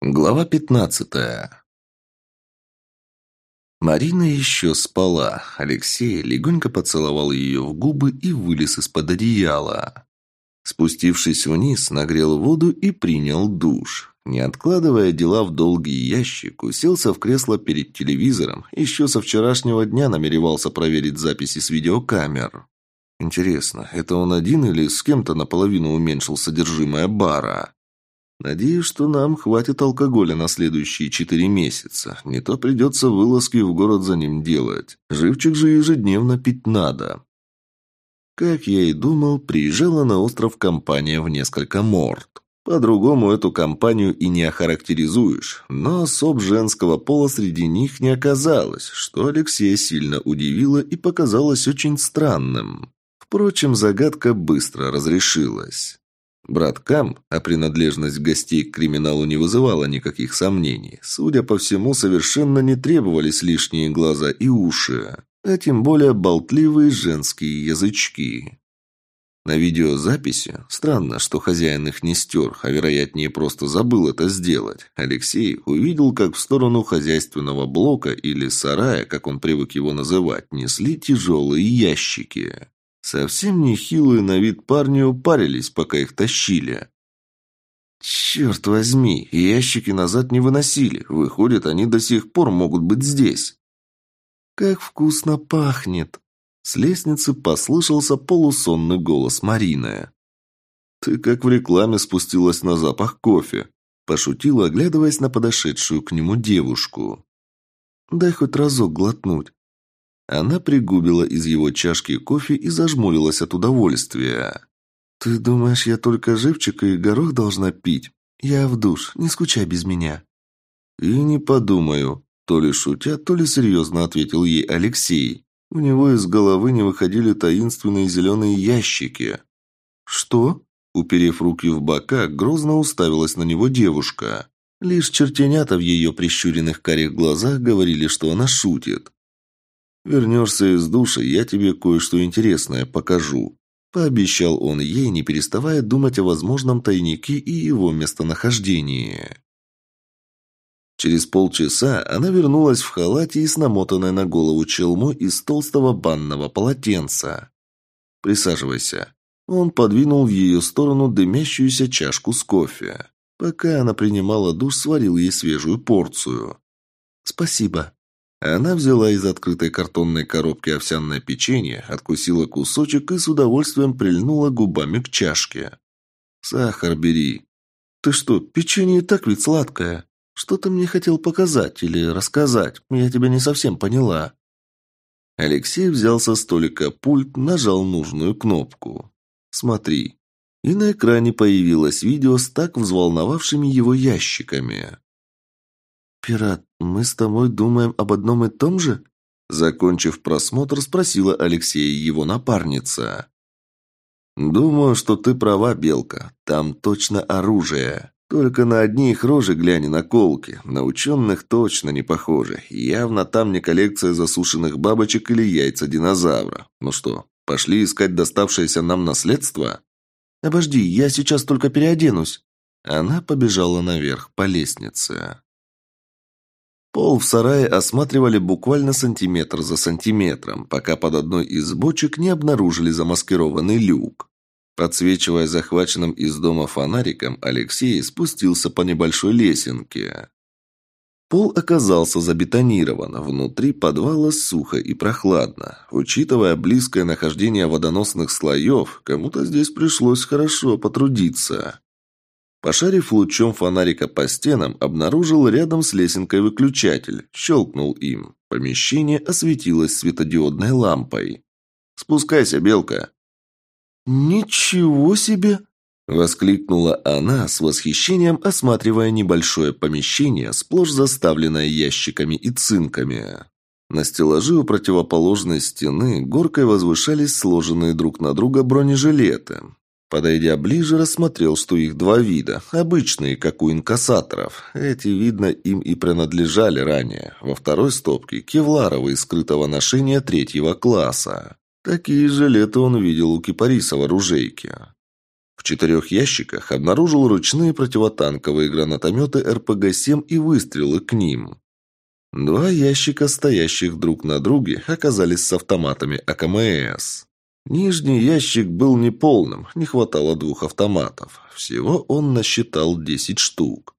Глава пятнадцатая. Марина еще спала. Алексей легонько поцеловал ее в губы и вылез из-под одеяла. Спустившись вниз, нагрел воду и принял душ. Не откладывая дела в долгий ящик, уселся в кресло перед телевизором. Еще со вчерашнего дня намеревался проверить записи с видеокамер. Интересно, это он один или с кем-то наполовину уменьшил содержимое бара? Надеюсь, что нам хватит алкоголя на следующие четыре месяца. Не то придется вылазки в город за ним делать. Живчик же ежедневно пить надо. Как я и думал, приезжала на остров компания в несколько морд. По-другому эту компанию и не охарактеризуешь, но особ женского пола среди них не оказалось, что Алексея сильно удивило и показалось очень странным. Впрочем, загадка быстро разрешилась. Браткам, а принадлежность гостей к криминалу не вызывала никаких сомнений. Судя по всему, совершенно не требовались лишние глаза и уши, а тем более болтливые женские язычки. На видеозаписи странно, что хозяин их не стер, а вероятнее просто забыл это сделать. Алексей увидел, как в сторону хозяйственного блока или сарая, как он привык его называть, несли тяжелые ящики. Совсем нехилые на вид парни упарились, пока их тащили. «Черт возьми, ящики назад не выносили. Выходит, они до сих пор могут быть здесь». «Как вкусно пахнет!» С лестницы послышался полусонный голос Марины. «Ты как в рекламе спустилась на запах кофе», – пошутила, оглядываясь на подошедшую к нему девушку. «Дай хоть разок глотнуть». Она пригубила из его чашки кофе и зажмурилась от удовольствия. «Ты думаешь, я только живчик и горох должна пить? Я в душ, не скучай без меня». «И не подумаю», – то ли шутя, то ли серьезно ответил ей Алексей. У него из головы не выходили таинственные зеленые ящики. «Что?» Уперев руки в бока, грозно уставилась на него девушка. Лишь чертенята в ее прищуренных карих глазах говорили, что она шутит. «Вернешься из душа, я тебе кое-что интересное покажу», – пообещал он ей, не переставая думать о возможном тайнике и его местонахождении. Через полчаса она вернулась в халате и с намотанной на голову челмой из толстого банного полотенца. «Присаживайся». Он подвинул в ее сторону дымящуюся чашку с кофе. Пока она принимала душ, сварил ей свежую порцию. «Спасибо», она взяла из открытой картонной коробки овсяное печенье, откусила кусочек и с удовольствием прильнула губами к чашке. «Сахар бери». «Ты что, печенье так ведь сладкое. Что ты мне хотел показать или рассказать? Я тебя не совсем поняла». Алексей взял со столика пульт, нажал нужную кнопку. «Смотри». И на экране появилось видео с так взволновавшими его ящиками. «Пират, мы с тобой думаем об одном и том же?» Закончив просмотр, спросила Алексея его напарница. «Думаю, что ты права, Белка. Там точно оружие. Только на одни их рожи глянь на колки. На ученых точно не похоже. Явно там не коллекция засушенных бабочек или яйца динозавра. Ну что, пошли искать доставшееся нам наследство?» «Обожди, я сейчас только переоденусь». Она побежала наверх по лестнице. Пол в сарае осматривали буквально сантиметр за сантиметром, пока под одной из бочек не обнаружили замаскированный люк. Подсвечивая захваченным из дома фонариком, Алексей спустился по небольшой лесенке. Пол оказался забетонирован, внутри подвала сухо и прохладно. Учитывая близкое нахождение водоносных слоев, кому-то здесь пришлось хорошо потрудиться. Пошарив лучом фонарика по стенам, обнаружил рядом с лесенкой выключатель. Щелкнул им. Помещение осветилось светодиодной лампой. «Спускайся, Белка!» «Ничего себе!» Воскликнула она с восхищением, осматривая небольшое помещение, сплошь заставленное ящиками и цинками. На стеллаже у противоположной стены горкой возвышались сложенные друг на друга бронежилеты. Подойдя ближе, рассмотрел, что их два вида, обычные, как у инкассаторов. Эти, видно, им и принадлежали ранее. Во второй стопке – кевларовые скрытого ношения третьего класса. Такие жилеты он видел у кипариса в оружейке. В четырех ящиках обнаружил ручные противотанковые гранатометы РПГ-7 и выстрелы к ним. Два ящика, стоящих друг на друге, оказались с автоматами АКМС. Нижний ящик был неполным, не хватало двух автоматов. Всего он насчитал 10 штук.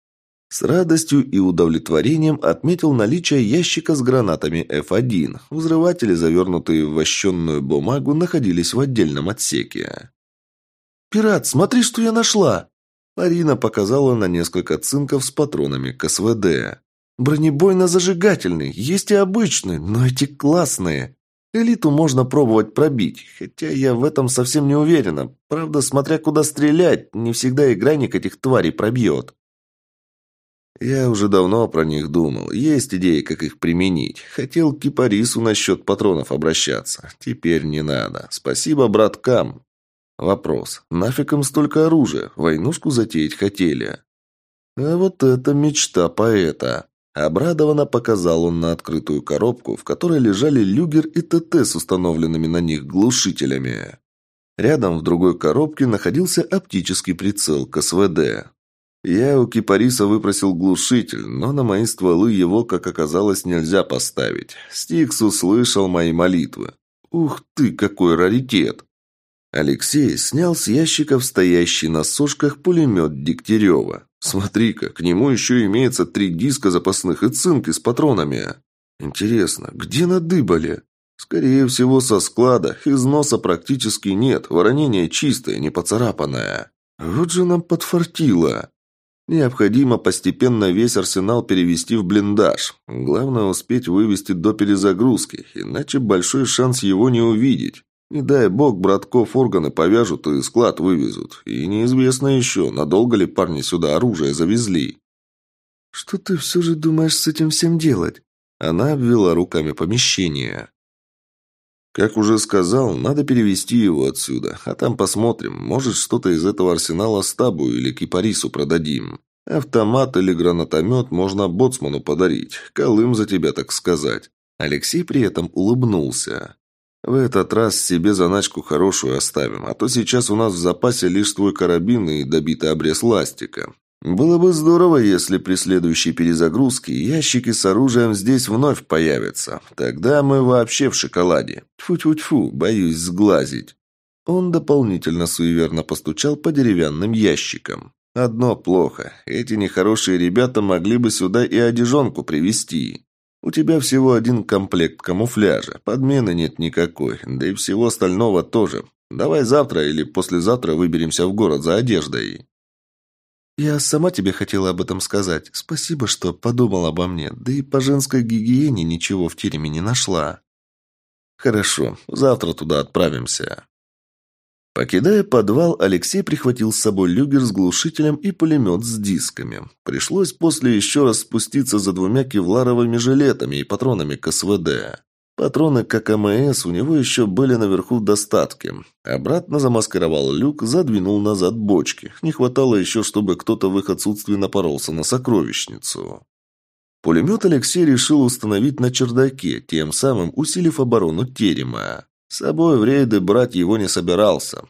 С радостью и удовлетворением отметил наличие ящика с гранатами F1. Взрыватели, завернутые в вощенную бумагу, находились в отдельном отсеке. «Пират, смотри, что я нашла!» Арина показала на несколько цинков с патронами к СВД. «Бронебойно-зажигательный, есть и обычный, но эти классные. Элиту можно пробовать пробить, хотя я в этом совсем не уверена. Правда, смотря куда стрелять, не всегда играйник этих тварей пробьет». Я уже давно про них думал. Есть идеи, как их применить. Хотел к Кипарису насчет патронов обращаться. Теперь не надо. Спасибо браткам. Вопрос. Нафиг им столько оружия? Войнушку затеять хотели? А вот это мечта поэта. Обрадованно показал он на открытую коробку, в которой лежали люгер и ТТ с установленными на них глушителями. Рядом в другой коробке находился оптический прицел к СВД. Я у кипариса выпросил глушитель, но на мои стволы его, как оказалось, нельзя поставить. Стикс услышал мои молитвы. Ух ты, какой раритет! Алексей снял с ящиков стоящий на сошках пулемет Дегтярева. Смотри-ка, к нему еще имеется три диска запасных и цинки с патронами. Интересно, где надыбали? Скорее всего, со склада. Износа практически нет, воронение чистое, не поцарапанное. Вот же нам подфартило. Необходимо постепенно весь арсенал перевести в блиндаж. Главное успеть вывести до перезагрузки, иначе большой шанс его не увидеть. Не дай бог, братков органы повяжут и склад вывезут. И неизвестно еще, надолго ли парни сюда оружие завезли. «Что ты все же думаешь с этим всем делать?» Она обвела руками помещение. Как уже сказал, надо перевести его отсюда, а там посмотрим, может что-то из этого арсенала стабу или кипарису продадим. Автомат или гранатомет можно боцману подарить, колым за тебя, так сказать. Алексей при этом улыбнулся. В этот раз себе заначку хорошую оставим, а то сейчас у нас в запасе лишь твой карабин и добитый обрез ластика. Было бы здорово, если при следующей перезагрузке ящики с оружием здесь вновь появятся. Тогда мы вообще в шоколаде. Тьфу-тьфу-тьфу, боюсь сглазить. Он дополнительно суеверно постучал по деревянным ящикам. Одно плохо. Эти нехорошие ребята могли бы сюда и одежонку привезти. У тебя всего один комплект камуфляжа, подмены нет никакой, да и всего остального тоже. Давай завтра или послезавтра выберемся в город за одеждой. «Я сама тебе хотела об этом сказать. Спасибо, что подумал обо мне. Да и по женской гигиене ничего в тереме не нашла». «Хорошо. Завтра туда отправимся». Покидая подвал, Алексей прихватил с собой люгер с глушителем и пулемет с дисками. Пришлось после еще раз спуститься за двумя кевларовыми жилетами и патронами к СВД. Патроны к АКМС у него еще были наверху в достатке. Обратно замаскировал люк, задвинул назад бочки. Не хватало еще, чтобы кто-то в их отсутствии напоролся на сокровищницу. Пулемет Алексей решил установить на чердаке, тем самым усилив оборону терема. С собой в рейды брать его не собирался.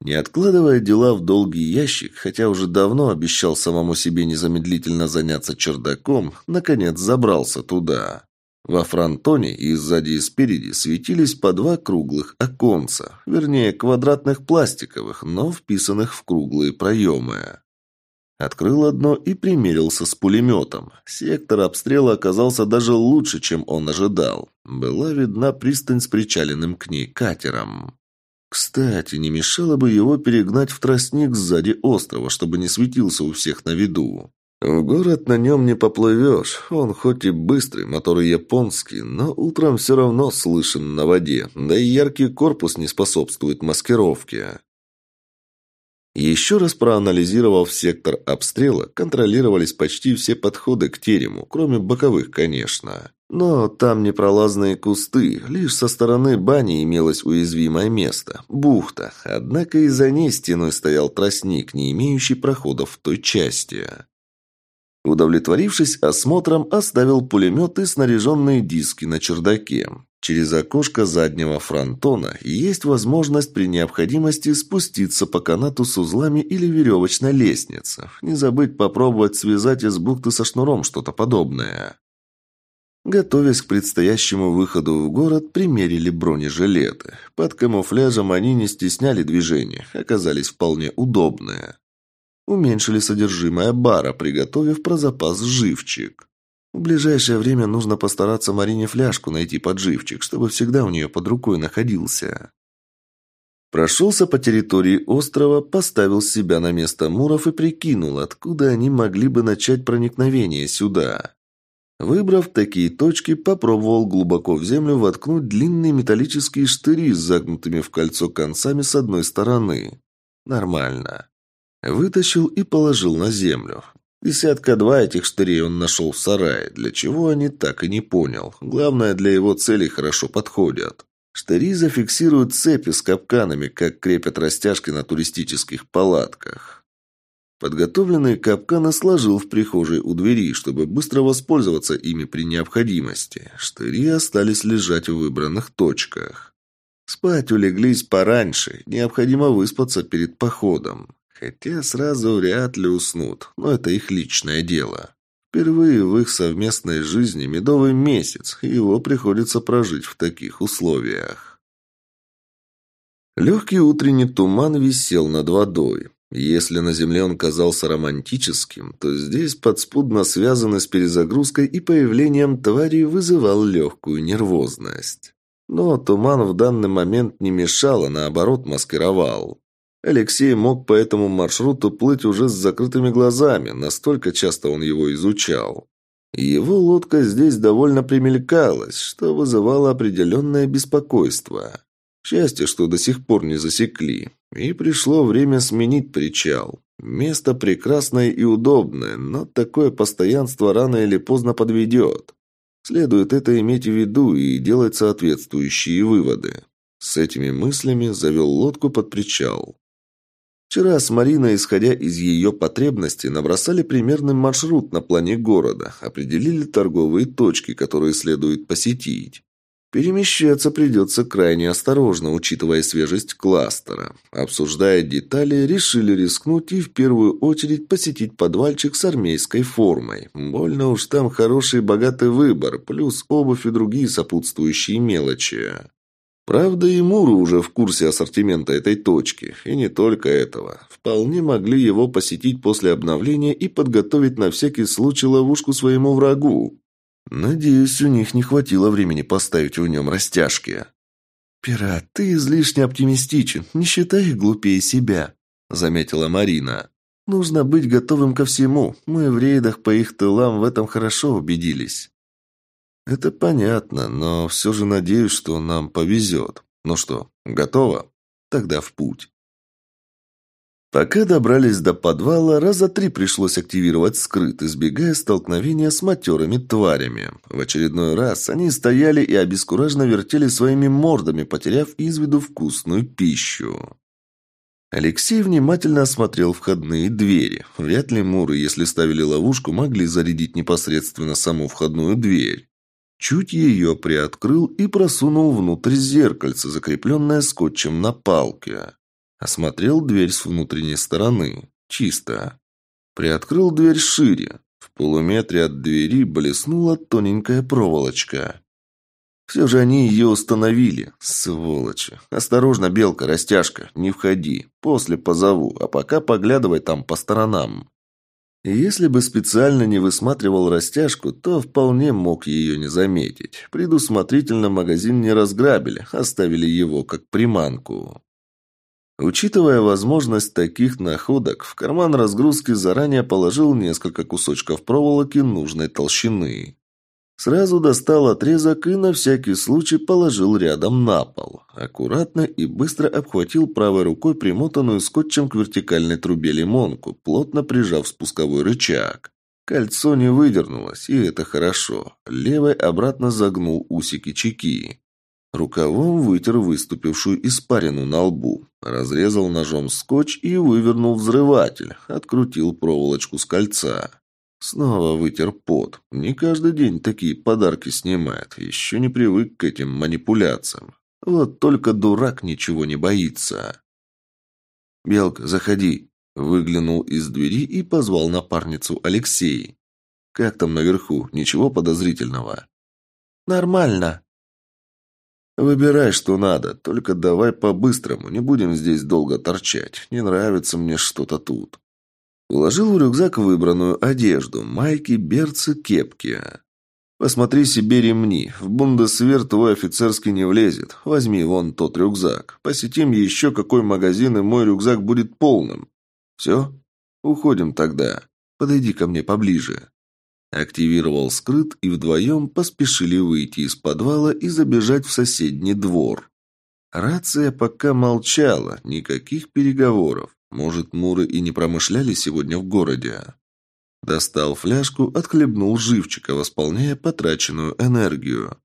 Не откладывая дела в долгий ящик, хотя уже давно обещал самому себе незамедлительно заняться чердаком, наконец забрался туда. Во фронтоне и сзади и спереди светились по два круглых оконца, вернее, квадратных пластиковых, но вписанных в круглые проемы. Открыл одно и примерился с пулеметом. Сектор обстрела оказался даже лучше, чем он ожидал. Была видна пристань с причаленным к ней катером. Кстати, не мешало бы его перегнать в тростник сзади острова, чтобы не светился у всех на виду. В город на нем не поплывешь. Он хоть и быстрый, мотор японский, но утром все равно слышен на воде, да и яркий корпус не способствует маскировке. Еще раз проанализировав сектор обстрела, контролировались почти все подходы к терему, кроме боковых, конечно. Но там непролазные кусты, лишь со стороны бани имелось уязвимое место – бухта, однако и за ней стеной стоял тростник, не имеющий проходов в той части. Удовлетворившись осмотром, оставил пулемет и снаряженные диски на чердаке. Через окошко заднего фронтона есть возможность при необходимости спуститься по канату с узлами или веревочной лестнице. Не забыть попробовать связать из бухты со шнуром что-то подобное. Готовясь к предстоящему выходу в город, примерили бронежилеты. Под камуфляжем они не стесняли движения, оказались вполне удобные. Уменьшили содержимое бара, приготовив про запас живчик. В ближайшее время нужно постараться Марине фляжку найти под живчик, чтобы всегда у нее под рукой находился. Прошелся по территории острова, поставил себя на место Муров и прикинул, откуда они могли бы начать проникновение сюда. Выбрав такие точки, попробовал глубоко в землю воткнуть длинные металлические штыри с загнутыми в кольцо концами с одной стороны. Нормально. Вытащил и положил на землю. Десятка-два этих штырей он нашел в сарае, для чего они так и не понял. Главное, для его целей хорошо подходят. Штыри зафиксируют цепи с капканами, как крепят растяжки на туристических палатках. Подготовленные капканы сложил в прихожей у двери, чтобы быстро воспользоваться ими при необходимости. Штыри остались лежать в выбранных точках. Спать улеглись пораньше, необходимо выспаться перед походом. Хотя сразу вряд ли уснут, но это их личное дело. Впервые в их совместной жизни медовый месяц, и его приходится прожить в таких условиях. Легкий утренний туман висел над водой. Если на земле он казался романтическим, то здесь подспудно связанный с перезагрузкой и появлением твари вызывал легкую нервозность. Но туман в данный момент не мешал, а наоборот маскировал. Алексей мог по этому маршруту плыть уже с закрытыми глазами, настолько часто он его изучал. Его лодка здесь довольно примелькалась, что вызывало определенное беспокойство. Счастье, что до сих пор не засекли. И пришло время сменить причал. Место прекрасное и удобное, но такое постоянство рано или поздно подведет. Следует это иметь в виду и делать соответствующие выводы. С этими мыслями завел лодку под причал. Вчера с Мариной, исходя из ее потребностей, набросали примерный маршрут на плане города, определили торговые точки, которые следует посетить. Перемещаться придется крайне осторожно, учитывая свежесть кластера. Обсуждая детали, решили рискнуть и в первую очередь посетить подвальчик с армейской формой. Больно уж там хороший богатый выбор, плюс обувь и другие сопутствующие мелочи. Правда, и Муру уже в курсе ассортимента этой точки, и не только этого. Вполне могли его посетить после обновления и подготовить на всякий случай ловушку своему врагу. Надеюсь, у них не хватило времени поставить в нем растяжки. «Пират, ты излишне оптимистичен, не считай их глупее себя», — заметила Марина. «Нужно быть готовым ко всему. Мы в рейдах по их тылам в этом хорошо убедились». «Это понятно, но все же надеюсь, что нам повезет. Ну что, готово? Тогда в путь». Пока добрались до подвала, раза три пришлось активировать скрыт, избегая столкновения с матерыми тварями. В очередной раз они стояли и обескураженно вертели своими мордами, потеряв из виду вкусную пищу. Алексей внимательно осмотрел входные двери. Вряд ли муры, если ставили ловушку, могли зарядить непосредственно саму входную дверь. Чуть ее приоткрыл и просунул внутрь зеркальце, закрепленное скотчем на палке. Осмотрел дверь с внутренней стороны. Чисто. Приоткрыл дверь шире. В полуметре от двери блеснула тоненькая проволочка. Все же они ее установили, сволочи. Осторожно, белка, растяжка, не входи. После позову, а пока поглядывай там по сторонам. Если бы специально не высматривал растяжку, то вполне мог ее не заметить. Предусмотрительно магазин не разграбили, оставили его как приманку. Учитывая возможность таких находок, в карман разгрузки заранее положил несколько кусочков проволоки нужной толщины. Сразу достал отрезок и на всякий случай положил рядом на пол. Аккуратно и быстро обхватил правой рукой примотанную скотчем к вертикальной трубе лимонку, плотно прижав спусковой рычаг. Кольцо не выдернулось, и это хорошо. Левой обратно загнул усики чеки. Рукавом вытер выступившую испарину на лбу. Разрезал ножом скотч и вывернул взрыватель. Открутил проволочку с кольца. Снова вытер пот. Не каждый день такие подарки снимает. Еще не привык к этим манипуляциям. Вот только дурак ничего не боится. «Белка, заходи!» Выглянул из двери и позвал напарницу Алексей. «Как там наверху? Ничего подозрительного?» «Нормально». «Выбирай, что надо, только давай по-быстрому, не будем здесь долго торчать. Не нравится мне что-то тут». Уложил в рюкзак выбранную одежду, майки, берцы, кепки. «Посмотри себе ремни. В бундесвер твой офицерский не влезет. Возьми вон тот рюкзак. Посетим еще какой магазин, и мой рюкзак будет полным. Все? Уходим тогда. Подойди ко мне поближе». Активировал скрыт, и вдвоем поспешили выйти из подвала и забежать в соседний двор. Рация пока молчала, никаких переговоров. Может, муры и не промышляли сегодня в городе. Достал фляжку, отхлебнул живчика, восполняя потраченную энергию.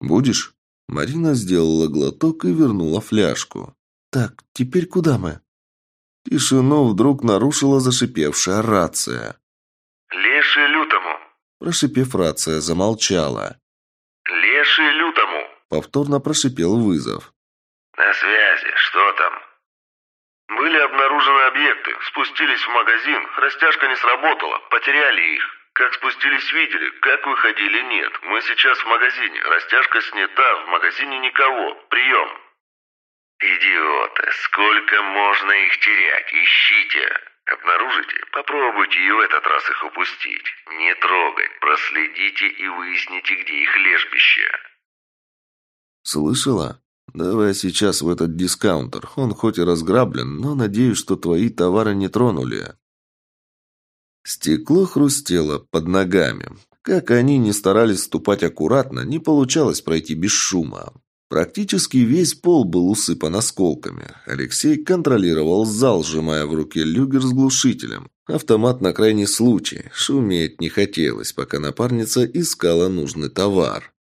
«Будешь?» Марина сделала глоток и вернула фляжку. «Так, теперь куда мы?» Тишину вдруг нарушила зашипевшая рация. «Леший лютому!» Прошипев, рация замолчала. «Леший лютому!» Повторно прошипел вызов. «На связи, что там?» «Были обнаружены объекты, спустились в магазин, растяжка не сработала, потеряли их. Как спустились, видели, как выходили, нет. Мы сейчас в магазине, растяжка снята, в магазине никого, прием!» «Идиоты! Сколько можно их терять? Ищите! Обнаружите? Попробуйте и в этот раз их упустить. Не трогать, проследите и выясните, где их лежбище». «Слышала? Давай сейчас в этот дискаунтер. Он хоть и разграблен, но надеюсь, что твои товары не тронули». Стекло хрустело под ногами. Как они не старались ступать аккуратно, не получалось пройти без шума. Практически весь пол был усыпан осколками. Алексей контролировал зал, сжимая в руке люгер с глушителем. Автомат на крайний случай. Шуметь не хотелось, пока напарница искала нужный товар.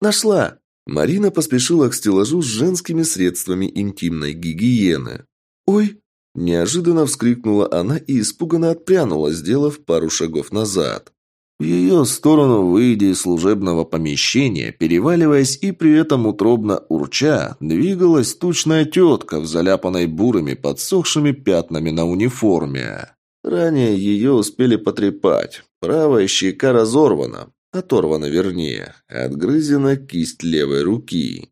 «Нашла!» Марина поспешила к стеллажу с женскими средствами интимной гигиены. «Ой!» Неожиданно вскрикнула она и испуганно отпрянула, сделав пару шагов назад. В ее сторону, выйдя из служебного помещения, переваливаясь и при этом утробно урча, двигалась тучная тетка в заляпанной бурыми подсохшими пятнами на униформе. Ранее ее успели потрепать. Правая щека разорвана, оторвана вернее, отгрызена кисть левой руки.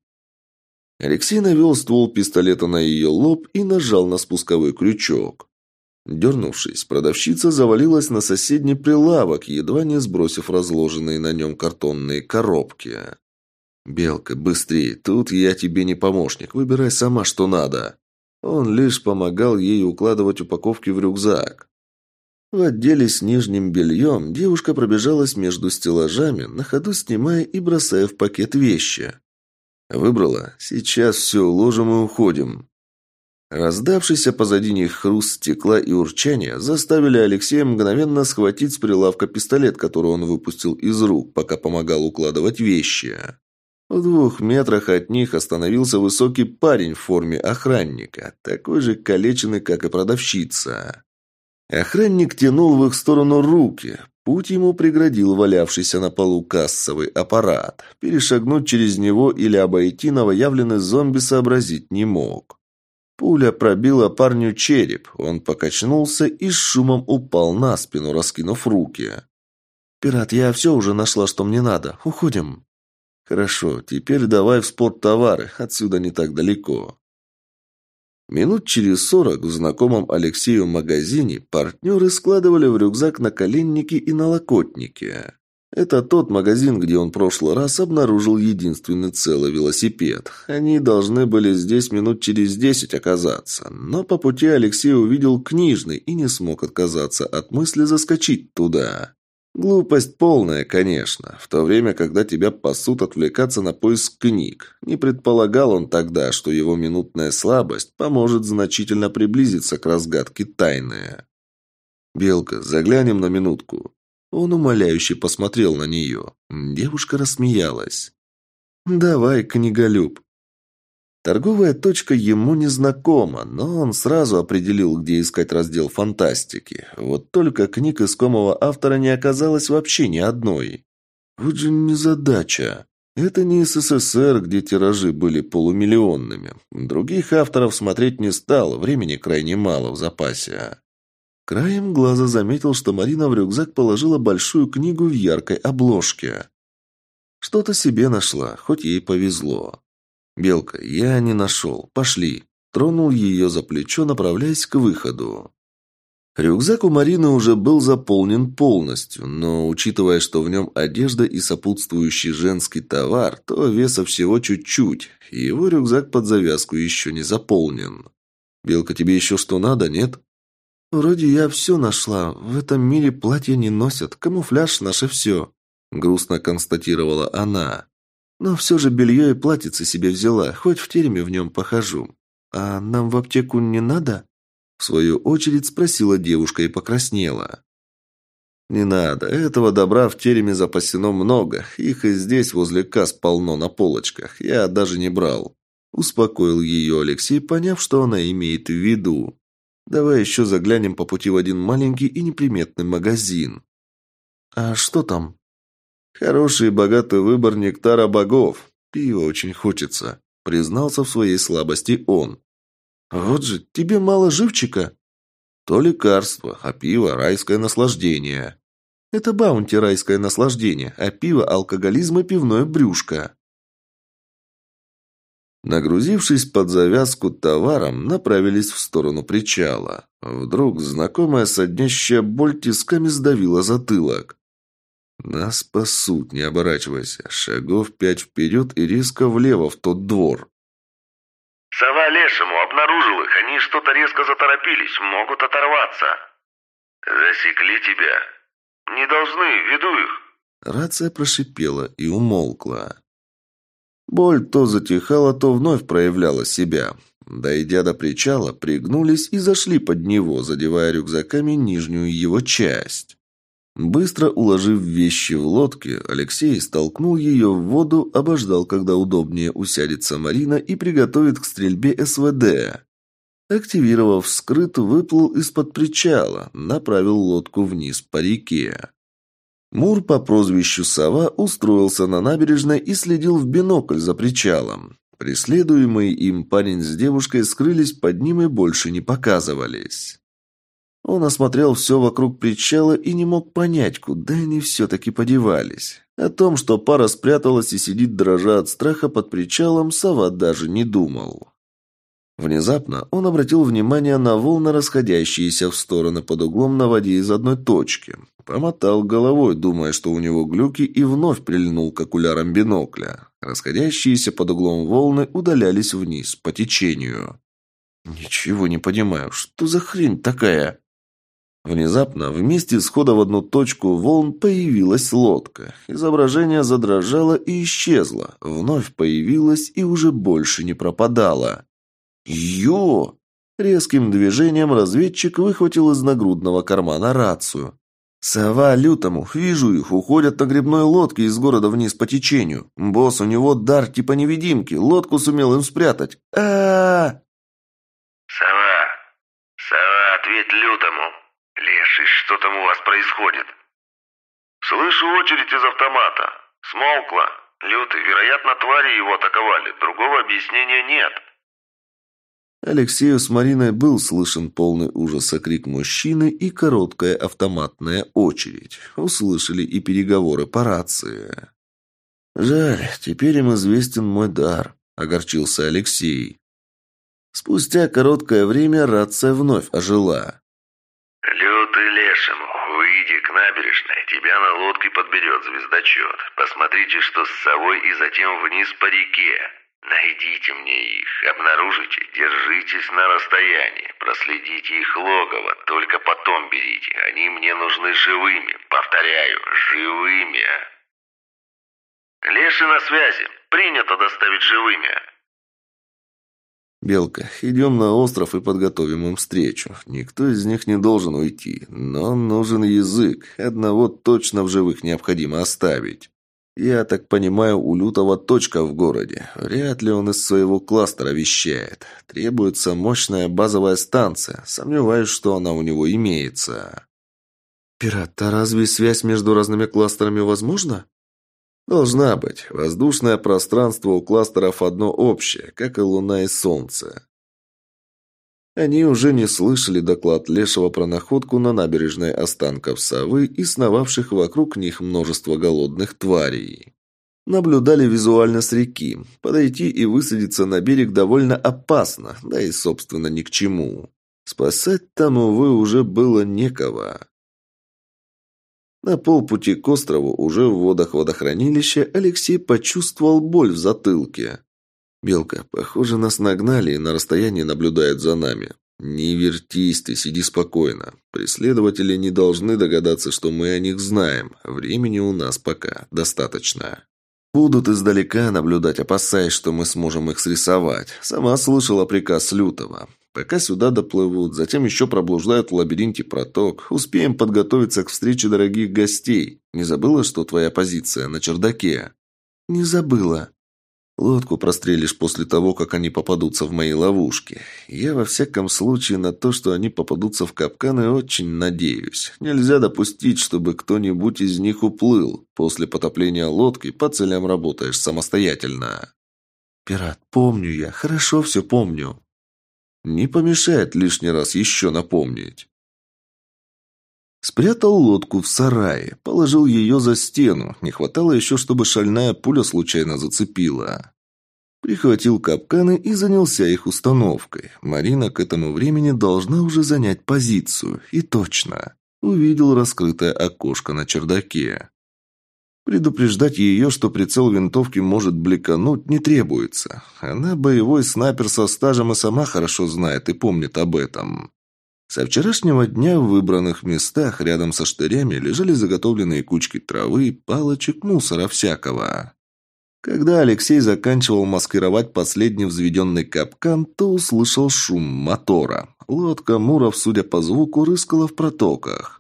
Алексей навел ствол пистолета на ее лоб и нажал на спусковой крючок. Дернувшись, продавщица завалилась на соседний прилавок, едва не сбросив разложенные на нем картонные коробки. «Белка, быстрее, тут я тебе не помощник, выбирай сама, что надо». Он лишь помогал ей укладывать упаковки в рюкзак. В отделе с нижним бельем девушка пробежалась между стеллажами, на ходу снимая и бросая в пакет вещи. «Выбрала? Сейчас все уложим и уходим». Раздавшийся позади них хруст стекла и урчание заставили Алексея мгновенно схватить с прилавка пистолет, который он выпустил из рук, пока помогал укладывать вещи. В двух метрах от них остановился высокий парень в форме охранника, такой же калеченный, как и продавщица. Охранник тянул в их сторону руки. Путь ему преградил валявшийся на полу кассовый аппарат. Перешагнуть через него или обойти новоявленный зомби сообразить не мог. Пуля пробила парню череп, он покачнулся и с шумом упал на спину, раскинув руки. «Пират, я все уже нашла, что мне надо. Уходим». «Хорошо, теперь давай в спорттовары, отсюда не так далеко». Минут через сорок в знакомом Алексею магазине партнеры складывали в рюкзак наколенники и налокотники. Это тот магазин, где он прошлый раз обнаружил единственный целый велосипед. Они должны были здесь минут через десять оказаться. Но по пути Алексей увидел книжный и не смог отказаться от мысли заскочить туда. Глупость полная, конечно. В то время, когда тебя пасут отвлекаться на поиск книг. Не предполагал он тогда, что его минутная слабость поможет значительно приблизиться к разгадке тайны. «Белка, заглянем на минутку», он умоляюще посмотрел на нее. Девушка рассмеялась. «Давай, книголюб». Торговая точка ему не знакома, но он сразу определил, где искать раздел фантастики. Вот только книг искомого автора не оказалось вообще ни одной. Вот же незадача. Это не СССР, где тиражи были полумиллионными. Других авторов смотреть не стал, времени крайне мало в запасе. Краем глаза заметил, что Марина в рюкзак положила большую книгу в яркой обложке. Что-то себе нашла, хоть ей повезло. «Белка, я не нашел. Пошли». Тронул ее за плечо, направляясь к выходу. Рюкзак у Марины уже был заполнен полностью, но, учитывая, что в нем одежда и сопутствующий женский товар, то веса всего чуть-чуть, и его рюкзак под завязку еще не заполнен. «Белка, тебе еще что надо, нет?» «Вроде я все нашла. В этом мире платья не носят. Камуфляж – наше все», – грустно констатировала она. Но все же белье и платьице себе взяла, хоть в тереме в нем похожу. А нам в аптеку не надо?» В свою очередь спросила девушка и покраснела. «Не надо. Этого добра в тереме запасено много. Их и здесь возле касс полно на полочках. Я даже не брал». Успокоил ее Алексей, поняв, что она имеет в виду. «Давай еще заглянем по пути в один маленький и неприметный магазин». «А что там?» Хороший и богатый выбор нектара богов. Пиво очень хочется, признался в своей слабости он. Вот же, тебе мало живчика. То лекарство, а пиво – райское наслаждение. Это баунти – райское наслаждение, а пиво – алкоголизм и пивное брюшко. Нагрузившись под завязку товаром, направились в сторону причала. Вдруг знакомая соднящая боль тисками сдавила затылок. «Нас спасут, не оборачивайся. Шагов пять вперед и резко влево в тот двор». «Сова лешему, обнаружил их. Они что-то резко заторопились, могут оторваться». «Засекли тебя. Не должны, веду их». Рация прошипела и умолкла. Боль то затихала, то вновь проявляла себя. Дойдя до причала, пригнулись и зашли под него, задевая рюкзаками нижнюю его часть. Быстро уложив вещи в лодке, Алексей столкнул ее в воду, обождал, когда удобнее усядется Марина и приготовит к стрельбе СВД. Активировав скрыт, выплыл из-под причала, направил лодку вниз по реке. Мур по прозвищу Сова устроился на набережной и следил в бинокль за причалом. Преследуемые им парень с девушкой скрылись под ним и больше не показывались. Он осмотрел все вокруг причала и не мог понять, куда они все-таки подевались. О том, что пара спряталась и сидит дрожа от страха под причалом, сова даже не думал. Внезапно он обратил внимание на волны, расходящиеся в стороны под углом на воде из одной точки. Помотал головой, думая, что у него глюки, и вновь прильнул к окулярам бинокля. Расходящиеся под углом волны удалялись вниз, по течению. «Ничего не понимаю, что за хрень такая?» Внезапно, вместе с хода в одну точку волн появилась лодка. Изображение задрожало и исчезло. Вновь появилось и уже больше не пропадало. «Ё!» Резким движением разведчик выхватил из нагрудного кармана рацию. «Сова лютому! Вижу их! Уходят на грибной лодке из города вниз по течению. Босс, у него дар типа невидимки. Лодку сумел им спрятать. а а, -а! «Сова! Сова, ответь лютому!» «Леший, что там у вас происходит?» «Слышу очередь из автомата. Смолкла. Лютый, вероятно, твари его атаковали. Другого объяснения нет». Алексею с Мариной был слышен полный ужаса крик мужчины и короткая автоматная очередь. Услышали и переговоры по рации. «Жаль, теперь им известен мой дар», — огорчился Алексей. Спустя короткое время рация вновь ожила. Набережной. Тебя на лодке подберет звездочет. Посмотрите, что с совой и затем вниз по реке. Найдите мне их, обнаружите, держитесь на расстоянии, проследите их логово, только потом берите. Они мне нужны живыми, повторяю, живыми. Леший на связи. Принято доставить живыми. «Белка, идем на остров и подготовим им встречу. Никто из них не должен уйти, но нужен язык. Одного точно в живых необходимо оставить». Я так понимаю, у Лютого точка в городе. Вряд ли он из своего кластера вещает. Требуется мощная базовая станция. Сомневаюсь, что она у него имеется. «Пират, а разве связь между разными кластерами возможна?» «Должна быть. Воздушное пространство у кластеров одно общее, как и Луна и Солнце. Они уже не слышали доклад Лешего про находку на набережной останков совы и сновавших вокруг них множество голодных тварей. Наблюдали визуально с реки. Подойти и высадиться на берег довольно опасно, да и, собственно, ни к чему. Спасать там, увы, уже было некого. На полпути к острову, уже в водах водохранилища, Алексей почувствовал боль в затылке. «Белка, похоже, нас нагнали и на расстоянии наблюдают за нами. Не вертись ты, сиди спокойно. Преследователи не должны догадаться, что мы о них знаем. Времени у нас пока достаточно». Будут издалека наблюдать, опасаясь, что мы сможем их срисовать. Сама слышала приказ Лютого. Пока сюда доплывут, затем еще проблуждают в лабиринте проток. Успеем подготовиться к встрече дорогих гостей. Не забыла, что твоя позиция на чердаке? Не забыла. Лодку прострелишь после того, как они попадутся в мои ловушки. Я во всяком случае на то, что они попадутся в капканы, очень надеюсь. Нельзя допустить, чтобы кто-нибудь из них уплыл. После потопления лодки по целям работаешь самостоятельно. Пират, помню я, хорошо все помню. Не помешает лишний раз еще напомнить. Спрятал лодку в сарае, положил ее за стену. Не хватало еще, чтобы шальная пуля случайно зацепила. Прихватил капканы и занялся их установкой. Марина к этому времени должна уже занять позицию. И точно. Увидел раскрытое окошко на чердаке. Предупреждать ее, что прицел винтовки может бликануть, не требуется. Она боевой снайпер со стажем и сама хорошо знает и помнит об этом. Со вчерашнего дня в выбранных местах рядом со штырями лежали заготовленные кучки травы, палочек, мусора всякого. Когда Алексей заканчивал маскировать последний взведенный капкан, то услышал шум мотора. Лодка Муров, судя по звуку, рыскала в протоках.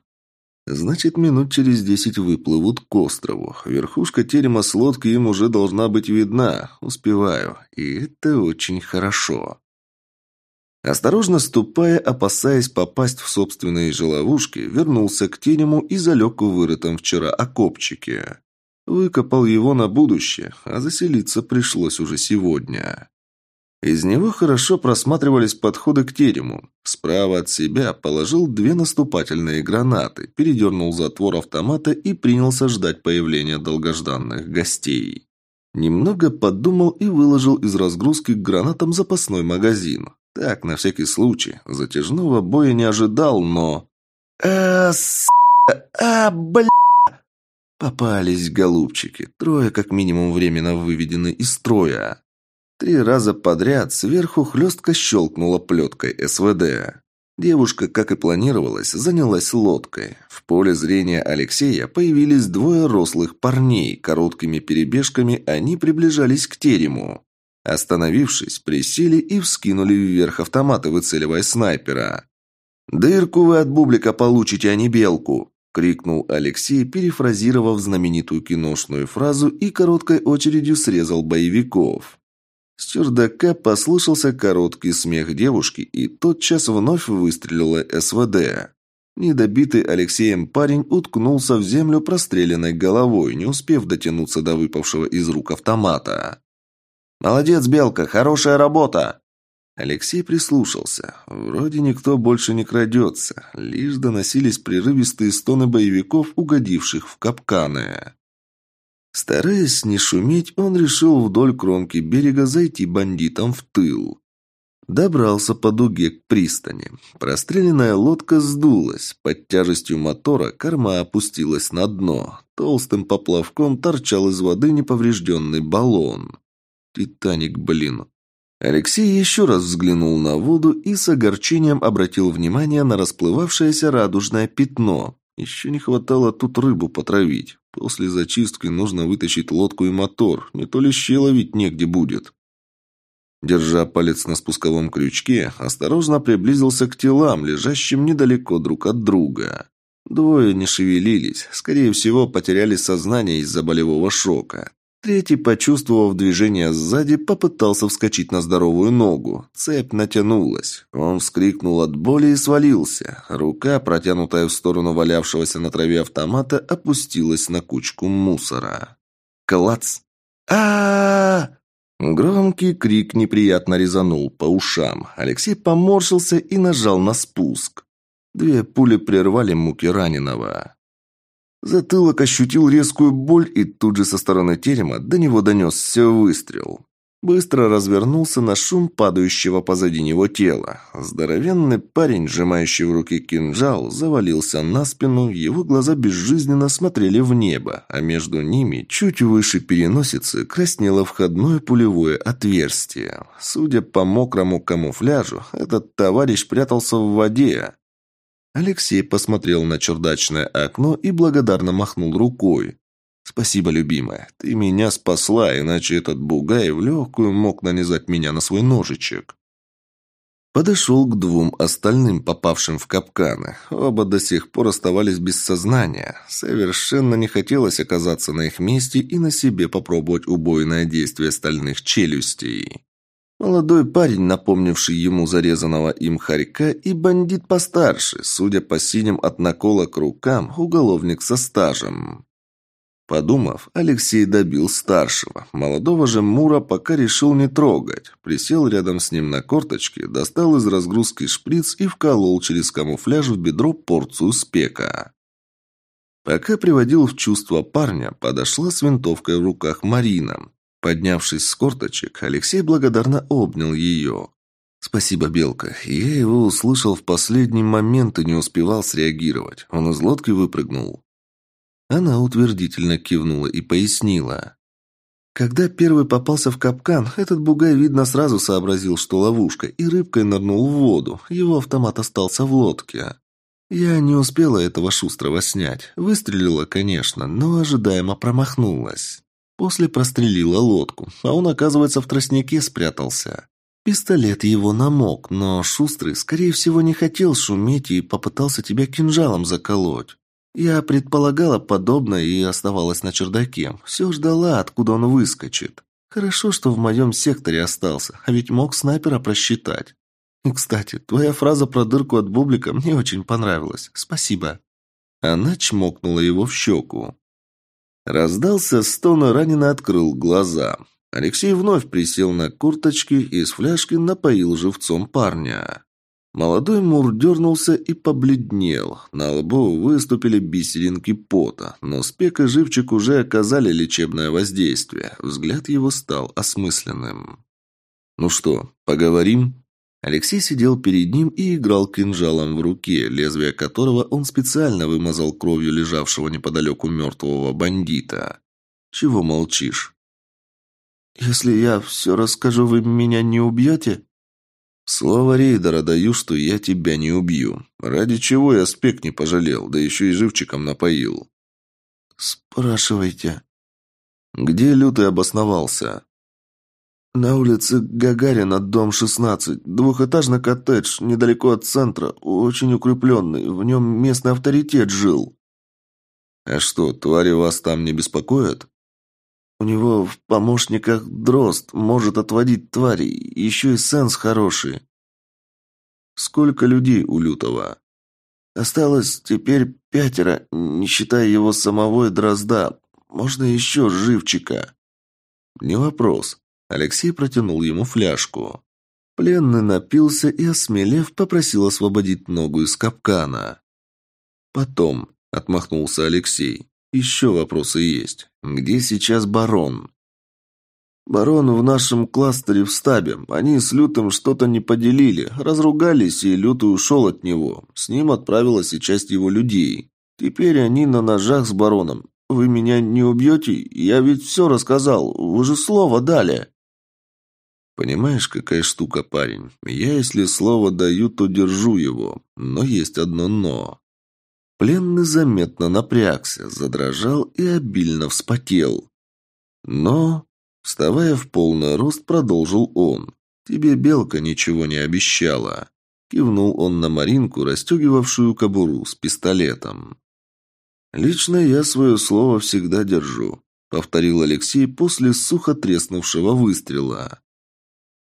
Значит, минут через десять выплывут к острову. Верхушка терема с лодки им уже должна быть видна. Успеваю. И это очень хорошо. Осторожно ступая, опасаясь попасть в собственные же ловушки, вернулся к терему и залег в вырытом вчера окопчике. Выкопал его на будущее, а заселиться пришлось уже сегодня. Из него хорошо просматривались подходы к терему. Справа от себя положил две наступательные гранаты, передернул затвор автомата и принялся ждать появления долгожданных гостей. Немного подумал и выложил из разгрузки к гранатам запасной магазин. Так, на всякий случай. Затяжного боя не ожидал, но... А, с... А, бля... Попались голубчики. Трое как минимум временно выведены из строя. Три раза подряд сверху хлестко щелкнула плеткой СВД. Девушка, как и планировалось, занялась лодкой. В поле зрения Алексея появились двое рослых парней. Короткими перебежками они приближались к терему. Остановившись, присели и вскинули вверх автоматы, выцеливая снайпера. «Дырку вы от бублика получите, а не белку!» — крикнул Алексей, перефразировав знаменитую киношную фразу и короткой очередью срезал боевиков. С чердака послышался короткий смех девушки, и тотчас вновь выстрелила СВД. Недобитый Алексеем парень уткнулся в землю простреленной головой, не успев дотянуться до выпавшего из рук автомата. «Молодец, Белка, хорошая работа!» Алексей прислушался. Вроде никто больше не крадется. Лишь доносились прерывистые стоны боевиков, угодивших в капканы. Стараясь не шуметь, он решил вдоль кромки берега зайти бандитам в тыл. Добрался по дуге к пристани. Простреленная лодка сдулась. Под тяжестью мотора корма опустилась на дно. Толстым поплавком торчал из воды неповрежденный баллон. Титаник, блин. Алексей еще раз взглянул на воду и с огорчением обратил внимание на расплывавшееся радужное пятно. Еще не хватало тут рыбу потравить. После зачистки нужно вытащить лодку и мотор, не то лещей ловить негде будет. Держа палец на спусковом крючке, осторожно приблизился к телам, лежащим недалеко друг от друга. Двое не шевелились, скорее всего, потеряли сознание из-за болевого шока. Третий, почувствовав движение сзади, попытался вскочить на здоровую ногу. Цепь натянулась. Он вскрикнул от боли и свалился. Рука, протянутая в сторону валявшегося на траве автомата, опустилась на кучку мусора. Клац! а, Громкий крик неприятно резанул по ушам. Алексей поморщился и нажал на спуск. Две пули прервали муки раненого. Затылок ощутил резкую боль, и тут же со стороны терема до него донесся выстрел. Быстро развернулся на шум падающего позади него тела. Здоровенный парень, сжимающий в руке кинжал, завалился на спину, его глаза безжизненно смотрели в небо, а между ними, чуть выше переносицы, краснело входное пулевое отверстие. Судя по мокрому камуфляжу, этот товарищ прятался в воде. Алексей посмотрел на чердачное окно и благодарно махнул рукой. «Спасибо, любимая. Ты меня спасла, иначе этот бугай в легкую мог нанизать меня на свой ножичек». Подошел к двум остальным, попавшим в капканы. Оба до сих пор оставались без сознания. Совершенно не хотелось оказаться на их месте и на себе попробовать убойное действие стальных челюстей. Молодой парень, напомнивший ему зарезанного им хорька, и бандит постарше, судя по синим от наколок рукам, уголовник со стажем. Подумав, Алексей добил старшего. Молодого же Мура пока решил не трогать. Присел рядом с ним на корточке, достал из разгрузки шприц и вколол через камуфляж в бедро порцию спека. Пока приводил в чувство парня, подошла с винтовкой в руках Марина. Поднявшись с корточек, Алексей благодарно обнял ее. «Спасибо, Белка. Я его услышал в последний момент и не успевал среагировать. Он из лодки выпрыгнул». Она утвердительно кивнула и пояснила. Когда первый попался в капкан, этот бугай, видно, сразу сообразил, что ловушка, и рыбкой нырнул в воду. Его автомат остался в лодке. Я не успела этого шустрого снять. Выстрелила, конечно, но ожидаемо промахнулась. После прострелила лодку, а он, оказывается, в тростнике спрятался. Пистолет его намок, но Шустрый, скорее всего, не хотел шуметь и попытался тебя кинжалом заколоть. Я предполагала подобное и оставалась на чердаке. Все ждала, откуда он выскочит. Хорошо, что в моем секторе остался, а ведь мог снайпера просчитать. И, кстати, твоя фраза про дырку от бублика мне очень понравилась. Спасибо. Она чмокнула его в щеку. Раздался стон, и ранено открыл глаза. Алексей вновь присел на курточки и с фляжки напоил живцом парня. Молодой Мур дернулся и побледнел. На лбу выступили бисеринки пота, но спек и живчик уже оказали лечебное воздействие. Взгляд его стал осмысленным. «Ну что, поговорим?» Алексей сидел перед ним и играл кинжалом в руке, лезвие которого он специально вымазал кровью лежавшего неподалеку мертвого бандита. «Чего молчишь?» «Если я все расскажу, вы меня не убьете?» «Слово рейдера даю, что я тебя не убью. Ради чего я спек не пожалел, да еще и живчиком напоил». «Спрашивайте». «Где Лютый обосновался?» «На улице Гагарина, дом 16. Двухэтажный коттедж, недалеко от центра, очень укрепленный. В нем местный авторитет жил». «А что, твари вас там не беспокоят?» «У него в помощниках дрозд, может отводить тварей. Еще и сенс хороший». «Сколько людей у Лютого?» «Осталось теперь пятеро, не считая его самого и дрозда. Можно еще живчика». «Не вопрос. Алексей протянул ему фляжку. Пленный напился и, осмелев, попросил освободить ногу из капкана. «Потом», — отмахнулся Алексей, — «еще вопросы есть. Где сейчас барон?» «Барон в нашем кластере в стабе. Они с Лютым что-то не поделили, разругались, и Лютый ушел от него. С ним отправилась и часть его людей. Теперь они на ножах с бароном. Вы меня не убьете? Я ведь все рассказал. Вы же слово дали». Понимаешь, какая штука, парень? Я, если слово даю, то держу его. Но есть одно «но». Пленный заметно напрягся, задрожал и обильно вспотел. Но, вставая в полный рост, продолжил он. Тебе белка ничего не обещала. Кивнул он на Маринку, расстегивавшую кобуру с пистолетом. «Лично я свое слово всегда держу», — повторил Алексей после сухо треснувшего выстрела.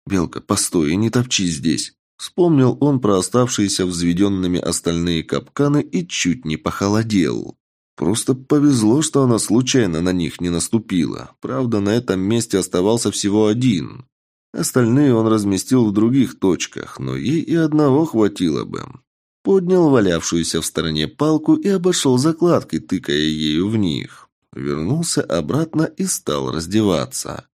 «Белка, постой и не топчи здесь», — вспомнил он про оставшиеся взведенными остальные капканы и чуть не похолодел. Просто повезло, что она случайно на них не наступила. Правда, на этом месте оставался всего один. Остальные он разместил в других точках, но ей и одного хватило бы. Поднял валявшуюся в стороне палку и обошел закладки, тыкая ею в них. Вернулся обратно и стал раздеваться.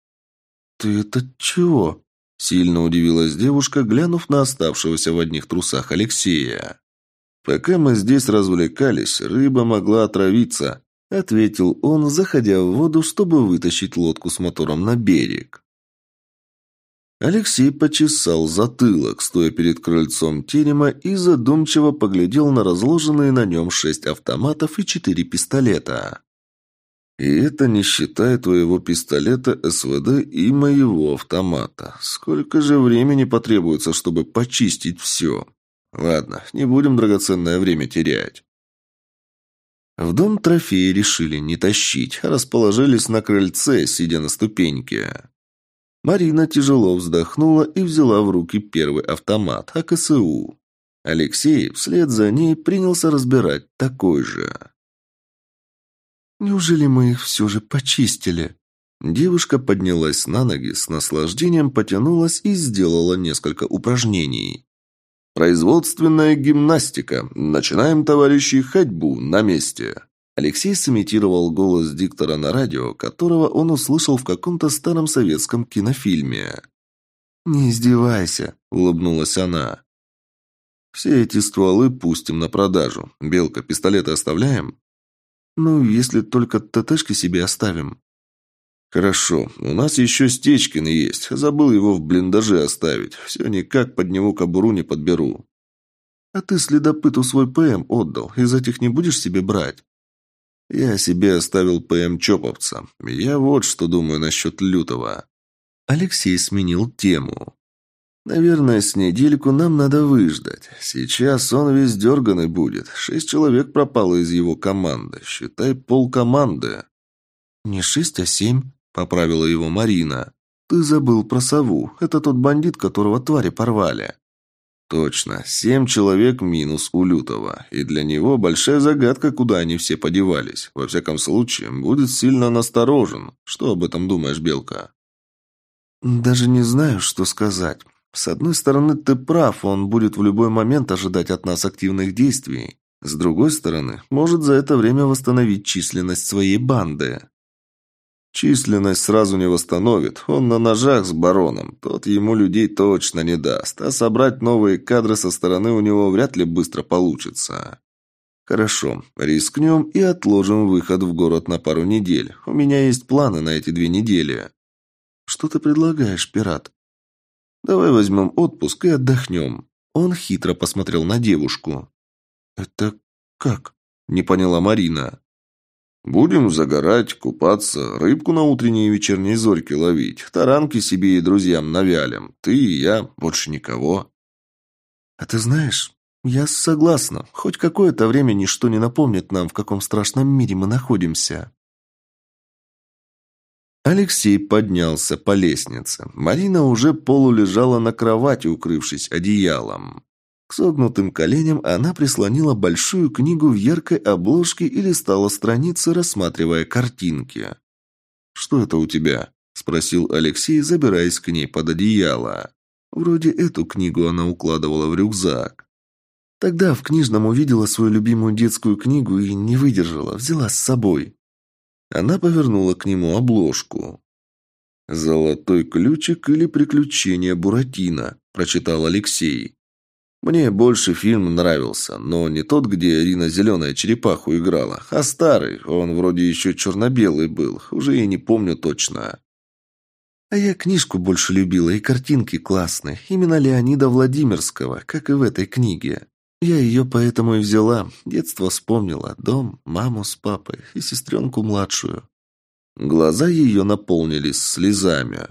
«Ты это чего?» – сильно удивилась девушка, глянув на оставшегося в одних трусах Алексея. «Пока мы здесь развлекались, рыба могла отравиться», – ответил он, заходя в воду, чтобы вытащить лодку с мотором на берег. Алексей почесал затылок, стоя перед крыльцом терема, и задумчиво поглядел на разложенные на нем шесть автоматов и четыре пистолета. «И это не считая твоего пистолета СВД и моего автомата. Сколько же времени потребуется, чтобы почистить все? Ладно, не будем драгоценное время терять». В дом трофеи решили не тащить, а расположились на крыльце, сидя на ступеньке. Марина тяжело вздохнула и взяла в руки первый автомат АКСУ. Алексей вслед за ней принялся разбирать такой же. «Неужели мы их все же почистили?» Девушка поднялась на ноги, с наслаждением потянулась и сделала несколько упражнений. «Производственная гимнастика. Начинаем, товарищи, ходьбу на месте». Алексей сымитировал голос диктора на радио, которого он услышал в каком-то старом советском кинофильме. «Не издевайся», — улыбнулась она. «Все эти стволы пустим на продажу. Белка, пистолеты оставляем?» «Ну, если только ТТшки себе оставим». «Хорошо. У нас еще Стечкин есть. Забыл его в блиндаже оставить. Все никак под него кобуру не подберу». «А ты следопыту свой ПМ отдал. Из этих не будешь себе брать?» Я себе оставил ПМ Чоповца. Я вот что думаю насчет Лютого. Алексей сменил тему. Наверное, с недельку нам надо выждать. Сейчас он весь дерганый будет. Шесть человек пропало из его команды. Считай, пол команды. Не шесть, а семь, поправила его Марина. Ты забыл про сову. Это тот бандит, которого твари порвали. Точно, семь человек минус у Лютого, и для него большая загадка, куда они все подевались. Во всяком случае, будет сильно насторожен. Что об этом думаешь, Белка? Даже не знаю, что сказать. С одной стороны, ты прав, он будет в любой момент ожидать от нас активных действий. С другой стороны, может за это время восстановить численность своей банды. Численность сразу не восстановит. Он на ножах с бароном. Тот ему людей точно не даст. А собрать новые кадры со стороны у него вряд ли быстро получится. Хорошо, рискнем и отложим выход в город на пару недель. У меня есть планы на эти две недели. Что ты предлагаешь, пират? Давай возьмем отпуск и отдохнем. Он хитро посмотрел на девушку. Это как? Не поняла Марина. Будем загорать, купаться, рыбку на утренние и вечерние зорьки ловить, таранки себе и друзьям навялим. Ты и я, больше никого. А ты знаешь, я согласна. Хоть какое-то время ничто не напомнит нам, в каком страшном мире мы находимся. Алексей поднялся по лестнице. Марина уже полулежала на кровати, укрывшись одеялом. К согнутым коленям она прислонила большую книгу в яркой обложке и листала страницы, рассматривая картинки. «Что это у тебя?» – спросил Алексей, забираясь к ней под одеяло. Вроде эту книгу она укладывала в рюкзак. Тогда в книжном увидела свою любимую детскую книгу и не выдержала, взяла с собой. Она повернула к нему обложку. «Золотой ключик или приключения Буратино», – прочитал Алексей. Мне больше фильм нравился, но не тот, где Рина зеленая черепаху играла, а старый, он вроде еще черно-белый был, уже и не помню точно. А я книжку больше любила, и картинки классные, именно Леонида Владимирского, как и в этой книге. Я ее поэтому и взяла, детство вспомнила, дом, маму с папой и сестренку младшую. Глаза ее наполнились слезами.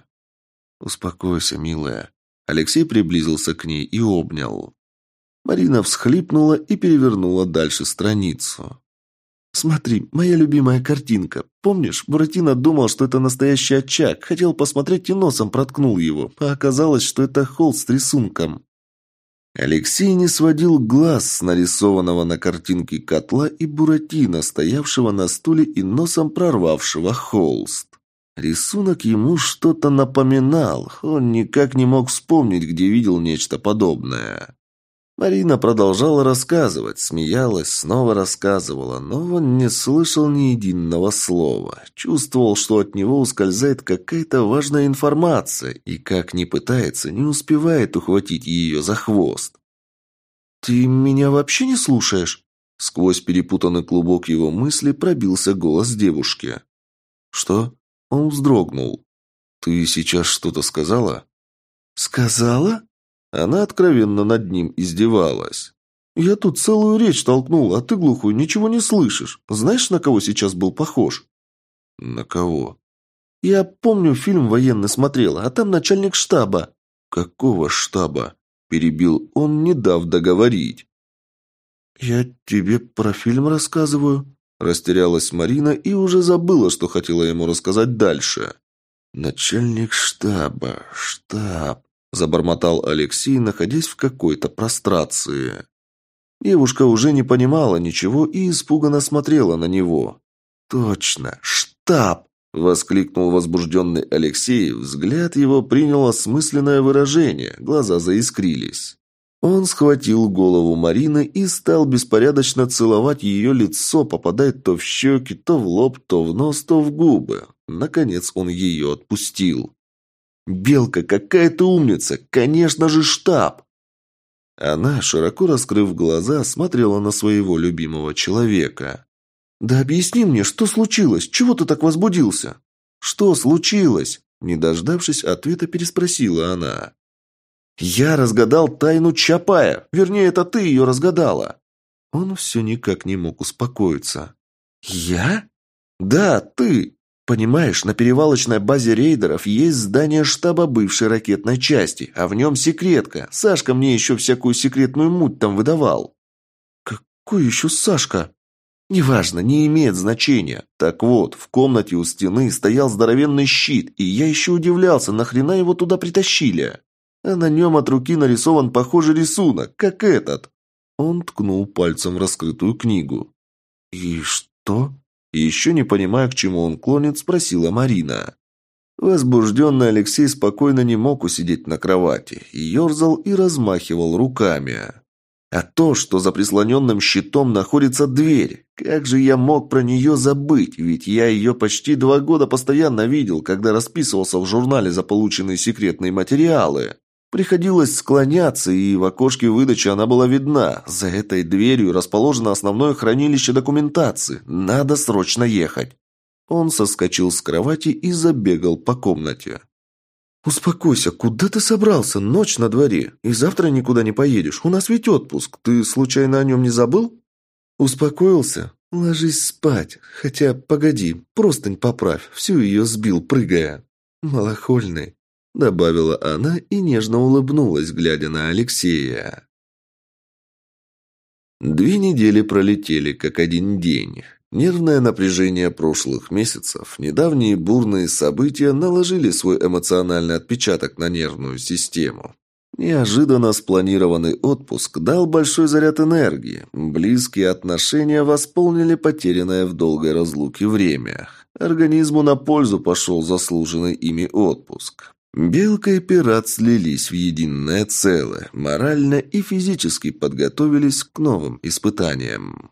«Успокойся, милая». Алексей приблизился к ней и обнял. Марина всхлипнула и перевернула дальше страницу. «Смотри, моя любимая картинка. Помнишь, Буратино думал, что это настоящий очаг, хотел посмотреть и носом проткнул его, а оказалось, что это холст с рисунком». Алексей не сводил глаз с нарисованного на картинке котла и Буратино, стоявшего на стуле и носом прорвавшего холст. Рисунок ему что-то напоминал, он никак не мог вспомнить, где видел нечто подобное. Марина продолжала рассказывать, смеялась, снова рассказывала, но он не слышал ни единого слова. Чувствовал, что от него ускользает какая-то важная информация, и как ни пытается, не успевает ухватить ее за хвост. «Ты меня вообще не слушаешь?» Сквозь перепутанный клубок его мысли пробился голос девушки. «Что?» Он вздрогнул. «Ты сейчас что-то сказала?» «Сказала?» Она откровенно над ним издевалась. «Я тут целую речь толкнул, а ты, глухой, ничего не слышишь. Знаешь, на кого сейчас был похож?» «На кого?» «Я помню, фильм военный смотрела, а там начальник штаба». «Какого штаба?» – перебил он, не дав договорить. «Я тебе про фильм рассказываю», – растерялась Марина и уже забыла, что хотела ему рассказать дальше. «Начальник штаба, штаб. Забормотал Алексей, находясь в какой-то прострации. Девушка уже не понимала ничего и испуганно смотрела на него. «Точно! Штаб!» – воскликнул возбужденный Алексей. Взгляд его принял осмысленное выражение, глаза заискрились. Он схватил голову Марины и стал беспорядочно целовать ее лицо, попадая то в щеки, то в лоб, то в нос, то в губы. Наконец он ее отпустил. «Белка, какая ты умница! Конечно же, штаб!» Она, широко раскрыв глаза, смотрела на своего любимого человека. «Да объясни мне, что случилось? Чего ты так возбудился?» «Что случилось?» Не дождавшись ответа, переспросила она. «Я разгадал тайну Чапая. Вернее, это ты ее разгадала». Он все никак не мог успокоиться. «Я?» «Да, ты. Понимаешь, на перевалочной базе рейдеров есть здание штаба бывшей ракетной части, а в нем секретка. Сашка мне еще всякую секретную муть там выдавал. Какой еще Сашка? Неважно, не имеет значения. Так вот, в комнате у стены стоял здоровенный щит, и я еще удивлялся, нахрена его туда притащили. А на нем от руки нарисован похожий рисунок, как этот. Он ткнул пальцем в раскрытую книгу. «И что?» И еще не понимая, к чему он клонит, спросила Марина. Возбужденный Алексей спокойно не мог усидеть на кровати, и ерзал и размахивал руками. А то, что за прислоненным щитом находится дверь, как же я мог про нее забыть, ведь я ее почти два года постоянно видел, когда расписывался в журнале за полученные секретные материалы. Приходилось склоняться, и в окошке выдачи она была видна. За этой дверью расположено основное хранилище документации. Надо срочно ехать. Он соскочил с кровати и забегал по комнате. «Успокойся, куда ты собрался? Ночь на дворе. И завтра никуда не поедешь. У нас ведь отпуск. Ты случайно о нем не забыл?» «Успокоился? Ложись спать. Хотя, погоди, простынь поправь. Всю ее сбил, прыгая. Малохольный. Добавила она и нежно улыбнулась, глядя на Алексея. Две недели пролетели, как один день. Нервное напряжение прошлых месяцев, недавние бурные события наложили свой эмоциональный отпечаток на нервную систему. Неожиданно спланированный отпуск дал большой заряд энергии. Близкие отношения восполнили потерянное в долгой разлуке время. Организму на пользу пошел заслуженный ими отпуск. Белка и пират слились в единое целое, морально и физически подготовились к новым испытаниям.